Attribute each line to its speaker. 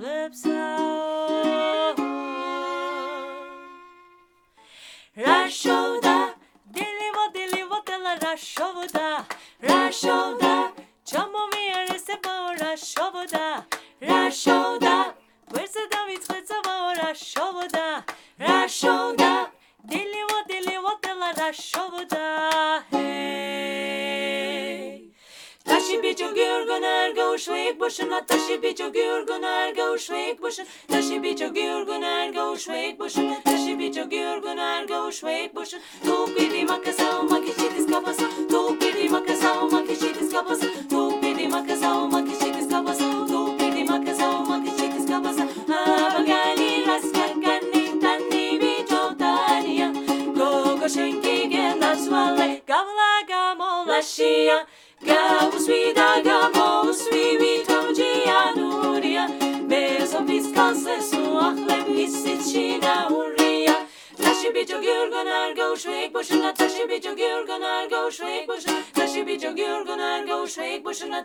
Speaker 1: ზვებსაო რაშოვდა დილივა დილივა დელა რაშოვდა რაშოვდა ჩამომიარესებაო რაშოვდა რაშოვდა გვერდზე დავიწყეცამაო რაშოვდა რაშოვდა დილივა დილივა დელა რაშოვდა ჰეი bir çok yorgun erga uşvayık boşuna Taşı bir çok yorgun erga uşvayık boşuna Taşı bir çok yorgun erga uşvayık boşuna Tuğuk bir makas almak için diz kafası Tuğuk bir makas almak için diz kafası Tuğuk bir makas almak için diz kafası Tuğuk bir makas almak için diz kafası Ha bagani raskakani tani bir çotania Gogo şenki genas vale Gavla gamola vida gavus Besom viskanse su ahlem hissit şina uria Taşı bir çok yorgun erga uşvayık boşuna Taşı bir çok yorgun erga uşvayık boşuna Taşı bir çok yorgun erga uşvayık boşuna